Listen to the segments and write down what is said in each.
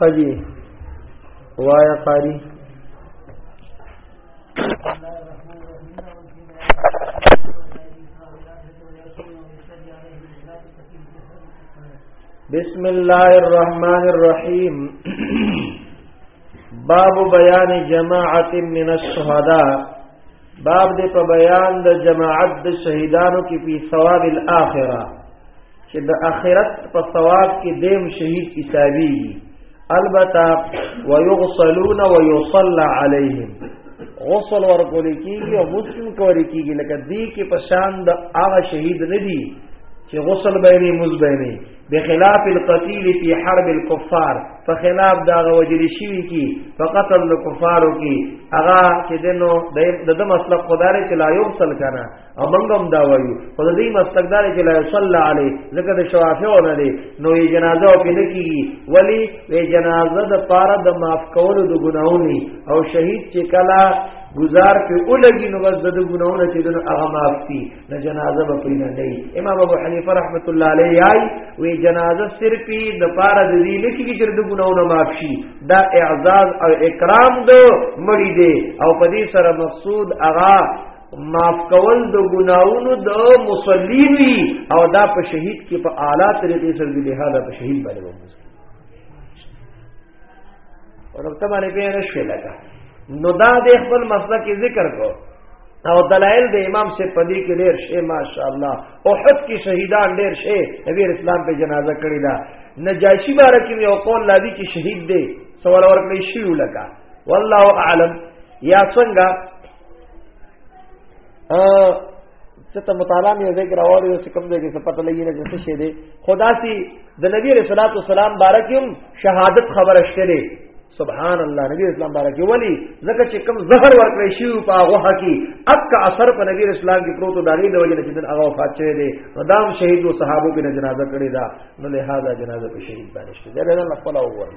خدي وایا قاری بسم الله الرحمن الرحيم باب بيان جماعت من الشهداء باب دې په بیان د جماعت د شهیدانو کې په ثواب الاخره چې د اخرت په ثواب کې دیم شهید حسابيږي البته ويغسلون ويصلى عليهم غسل ورکول کیږي او مسلم کول کیږي لکه دې کې په شان د هغه شهید نه دي چې غسل بیني مز بیني بخلاف القتيل في حرب الكفار فخلاف دا وجل شي کی فقتل الكفار کی اغا چې دنو د د مسلک خدای چې لا یو سل کنه امنګ هم دا وایو خو د دې مستقدار کې لا صلی علی ځکه د شوافیو نه دی نو یې جنازه او پینې کیږي ولی وې جنازه د پاره د معاف کولو د ګناونی او شهید چې کلا گزار په اولګي نو بس د ګناونه چې دنه هغه معاف دي نه جنازه به پینې نه امام ابو حنیفه رحمت الله علیه ای وې جنازه صرف د پاره د دې نه کیږي چې د ګناونه معاف شي دا اعزاز او اکرام دو مړی دی او په دې سره مقصود هغه معاف کول د ګناونو د مصلی وی او دا په شهید کې په اعلی طریقې سره دی لهدا په شهید باندې وموږ ورته باندې به نشي لگا نو دا د خپل مسله کې ذکر کو او دلائل د امام سے پدی کې ډېر شی ماشاء الله احد کې شهیدان ډېر شی نبی اسلام په جنازه کړی دا نجاشی بارک یو قول لادي چې شهید دی سوال ورکړي شی ولکا والله اعلم یا څنګه چې ته مطالعه مې ذکر راوړی چې کوم ځای کې څه پته لګی نه څه شي دی خدا سي د نبی رسول الله والسلام بارکیم شهادت خبره شته سبحان الله نبی اسلام بارک ولی زکه چې کوم زهر ورکړی شی په هغه حقي اک اثر په نبی اسلام کې پروت داغي د وجه چې د هغه وفات شوی دی مدام شهید او صحابو کې جنازه کړی دا نو له هغه جنازه په شهید باندې شته دا نه خپل وګورل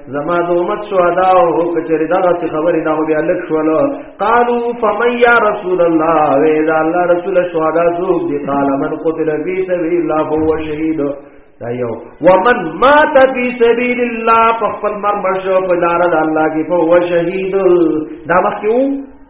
زما د امت شهدا او کچری دا چې خبرې دا به الک شول قالو فمن یا رسول الله وی دا الله رسول شهدا زوب دي قال من قتل فی سبیل الله فهو شهید دا یو ومن مات فی سبیل الله فخفل مرمشو په لار د الله کې فهو شهید دا مخکې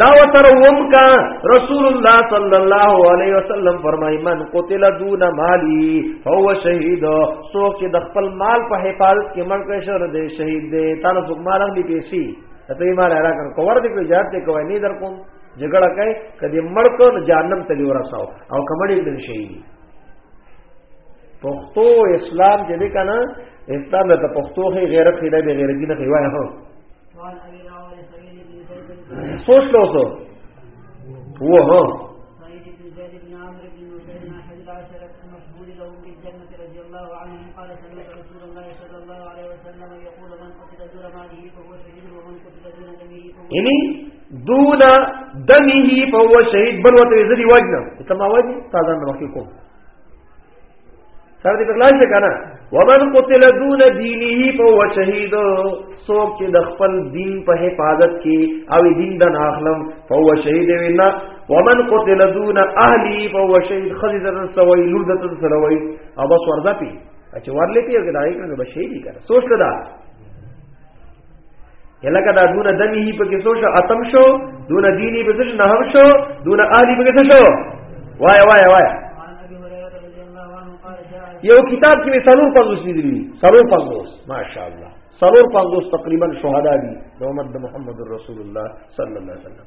دا وتر وم کا رسول الله صلی الله علیه وسلم فرمای من قتل دون مالی فهو شهید سو چې د خپل مال په حفاظت کې مړ کړي شر دې شهید دې تعالی څوک مالم دي پیسي ته یې مال را کړ کوور دې په جهاد ته کوي نه در کوم جګړه کوي کدي مړ کو جهنم ته دی ورساو او کمړې دې شهید پښتو اسلام دې کنه اسلام ته پښتو غیرت دې غیرت دې نه کوي سوچ لو سو وہ ہاں یعنی دون دمه فهو شهید بل وته زری وجنه ته ما وجه تازه نو کې کوم سره دې بغلال څه کنه ومن قتل دون دینه فهو شهید څوک چې د خپل دین په حفاظت کې او دین د ناخلم فهو شهید وینا ومن قتل دون اهلی فهو شهید خزیزه سوی لور د سروي او بس ورځه پی چې ورلې پیږي دا یې کنه به شهید کړه سوچ کړه یلکه دا دون دمی په کې شو اتم شو دون دینی په څه نه هم شو دون اهلی په کې شو وای وای وای یو کتاب کې سلور پنځوس دي سلور پنځوس ماشاءالله سلور پنځوس تقریبا شهدا دي د امت د محمد رسول الله صلی الله علیه وسلم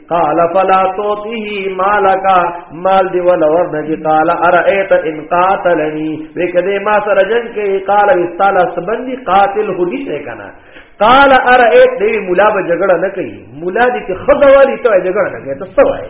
قال فلا توته مالک مال دی ولا ورنجی قال ارئیت ان قاتلنی وکده ما سره جنگ کوي قال استال سبندی قاتل هو نشه کنه قال ارئیت دی مولا به جګړه نه کوي مولا دې خدوالي ته جګړه نه کوي ته سوای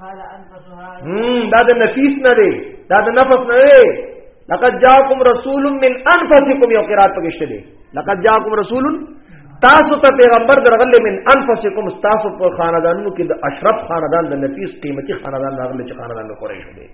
قال انفسها هم دا د نفیس نه دی دا د نفس نه دی لقد جاءكم رسول من انفسكم یو قرات پکشته دی لقد جاءكم رسول تاسو ته پیغمبر درغله من انفسکم تاسو په خاندانونو کې د اشرف خاندان د نفیس قیمتي خاندان راغله چې خاندان د قریش دی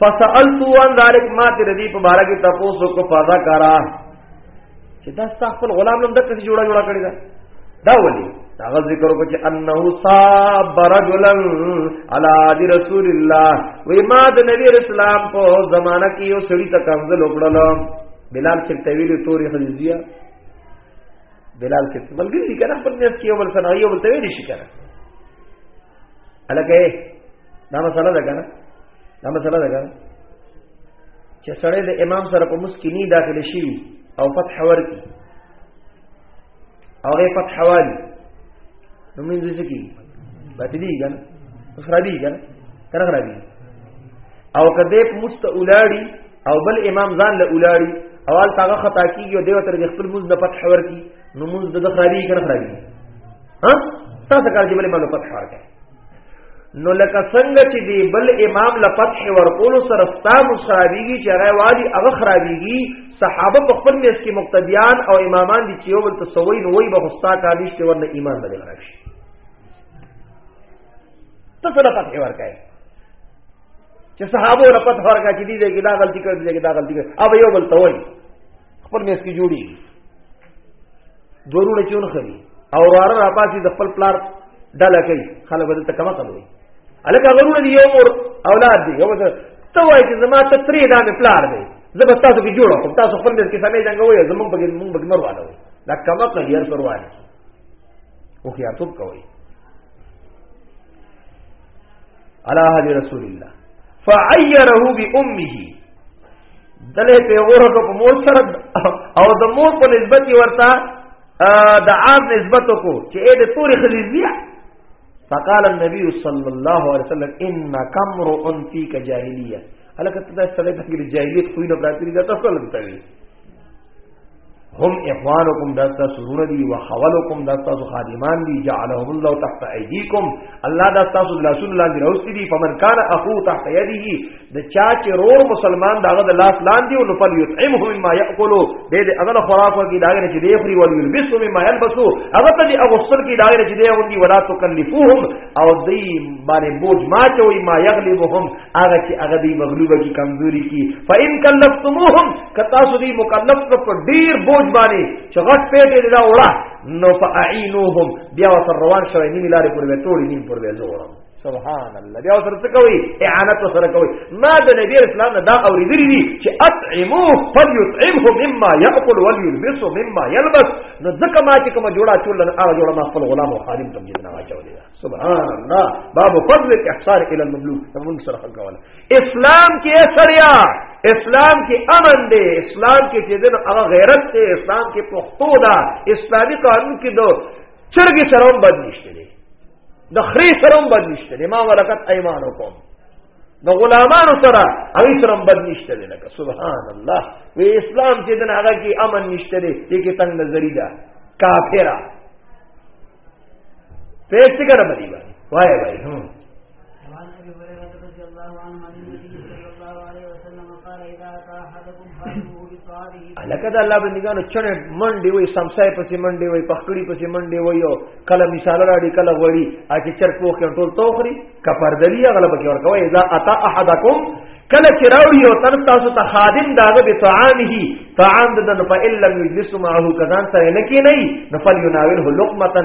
فسالتو ان ذلک ما ته ردی په بارا کې تاسو کو فضا کرا چې دا خپل غلام نن دغه جوړه جوړه کړی دا دا ولي هغه ذکر کو چې انه صاب رجلا علی عهد رسول الله وې ما د نبی رسول الله په زمانہ کې یو سړی ته کنزل وکړل بلال چې تویل تورې خلیزیه بلال چې ملګری کنه پر دې کې یو بل سره یو بل تویل شي کنه الکه دا مسله ده کنه دا مسله ده کنه چې سړی د امام سره په مسکینی داخل شي او فتح ورکی او غي فتح والی نو موږ دې کی پاتې دي کنه خرابي کنه کنه خرابي او کده مست اولاړي او بل امام ځان له اولاړي اول تاغه خطا کیږي او دیو تر خپل موز نه فتح ورکی نو موز د خرابي کنه خرابي ها تاسو کار دی بل امام له فتح ورکه نو لکه څنګه چې دی بل امام له فتح ورکول سره ستا مصابيږي چې هغه والی هغه خرابيږي صحابه په خپل میس کې مقتدیان او امامان دي چې یو بل تسوي نو وي به خوستا کالیشته ورنه ایمان بدل راشي ته سره فتح ورکه چې صحابو نه پته فرق چې دي دې دا غلطي کړې دې دا غلطي کړې او یو بل ته وایي خپل میس کې جوړي دورونه چون خري او ورار را پاسي د خپل پلار ډاله کوي خلک به ته کما کوي الکه غرونه دی یو مور اولاد دی یو ته وایي چې زما ته تری دا نه پلار دی زه به تاسو کې جوړ کوم تاسو خپل میس کې سمې څنګه وایي زمونږ بګې مونږ بګې مروانه وي دا کما کوي هر پروا نه او خیاتوب کوي علا حد رسول الله فعیره بی امه دله په غوره کو په مور سره او د مور په نسبت ورته د عام نسبت کو چې اې د تورې خلیزیه فقال النبي صلى الله عليه وسلم ان كمر فيك جاهليه هلکه ته د سره د جاهلیت خو نه براتري دا تاسو لږ هم اخوانکم دا تاسو رونه دي او خولکم دا تاسو خادمان دي جعلهم الله تحت ايديكم الله دا تاسو د لاسونو لاندې راوستي دي فمن كان اخو تحت يده د چا چې رور مسلمان دا د لاس لاندې او نفل يطعمه مما ياكل د دې هغه خوراک ورګي دا نه چې دی خوري ول يلبس مما يلبس هغه ته دې هغه سر کې دا نه چې دی ورګي ولا تکلفوهم او دې باندې بوج ما چوي ما يغلبهم هغه چې هغه دی مغلوبه کی کمزوري کی فإن کلفتموهم کتا سو دی مکلف کړ په ډیر بوج باندې چې غټ پیټه دی دا وړه نو فاعینوهم بیا وسر روان شوی نیمه لارې پر وې ټوړې نیم پر وې زور سبحان الله بیا وسر څه کوي اعانت وسر کوي ما د نبی اسلام نه دا اوریدلې دي چې اطعموه فليطعمه مما ياكل وليلبس مما يلبس نو ځکه ما چې کوم جوړه چول نه هغه جوړه ما خپل غلام او خادم ته جننه واچولې سبحان الله باب فضل احصار الى المملوك تمام سره خلق والا اسلام کې سړیا اسلام کې امن دی اسلام کې چې دغه هغه غیرت دی اسلام کې پښتو دا اسلامي قانون کې دو چرګي سره هم بد نشته دی د خري سره هم بد نشته دی ما ورکت ايمان وکم د غلامانو سره او سره هم بد نشته دی لکه سبحان الله وی اسلام چې دغه کې امن نشته دی کې تنگ نظری ده کافره پیش څه کړه باندې وای وای هم لکه دا الله بندگانو چنه منډي وي سمسای پسې منډي وي پخکړی پسې منډي وي او کله مثال راړي کله وړي اته چر پوخ ټول توخري کفردلی غلب کې ورکوي اذا اتا احدکم کله چې راوړي او تر تاسو ته خادم داغه به طعامه طعام د نو په الا مجلس معه کزان سره نه کې نه نو فل يناوله لقمه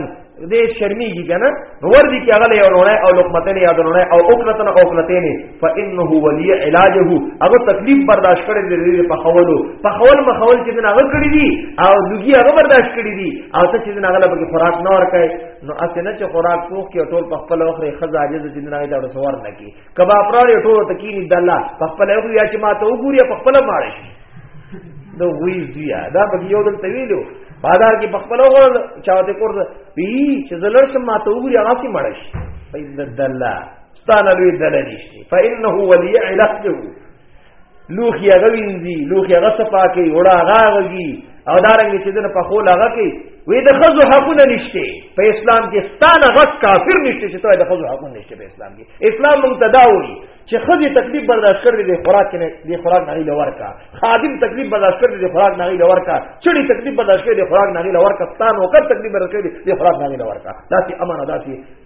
دې شرمېږي کنه ور دي کې هغه یو لونه او لقمتن یا درونه او اوکلتن او اوکلتین فانه ولي علاجه هغه تکلیف برداشت کړي دې په خولو په خول مخول چې نه هغه کړی دي او لږي هغه برداشت کړی دي او ته چې نه هغه به خوراک نه ورکای نو اسنه چې خوراک پوخ کې ټول په خپل اوخره خزا عاجز چې نه دا رسوار نه کی کبا پرړې ټول ته کینی د الله په خپل اوخره یا چې ما ته وګوري په خپل ماړ شي نو وی زیا دا په یو دل طویلو بازار کې په خپل اوخره چاته کور پی چې زلر سم ما ته وګوري هغه سي ماړ شي په د الله ستانه لوی دل نشي فانه ولي علقه لوخي هغه وینځي لوخي هغه صفا کوي وړه هغه وږي او دارنګ چې دنه په خول هغه کوي وې د خزو حقونه نشته په اسلام کې ستانه غټ کافر نشته چې ته د خزو حقونه نشته په اسلام کې اسلام مونږ تداوي چې خزي تکلیف برداشت کړې د خوراک نه د خوراک نه لور کا خادم تکلیف برداشت کړې د خوراک نه لور کا چړي تکلیف برداشت کړې د خوراک نه لور کا ستان وکړ تکلیف برداشت کړې د خوراک نه لور کا داسې امانه داسې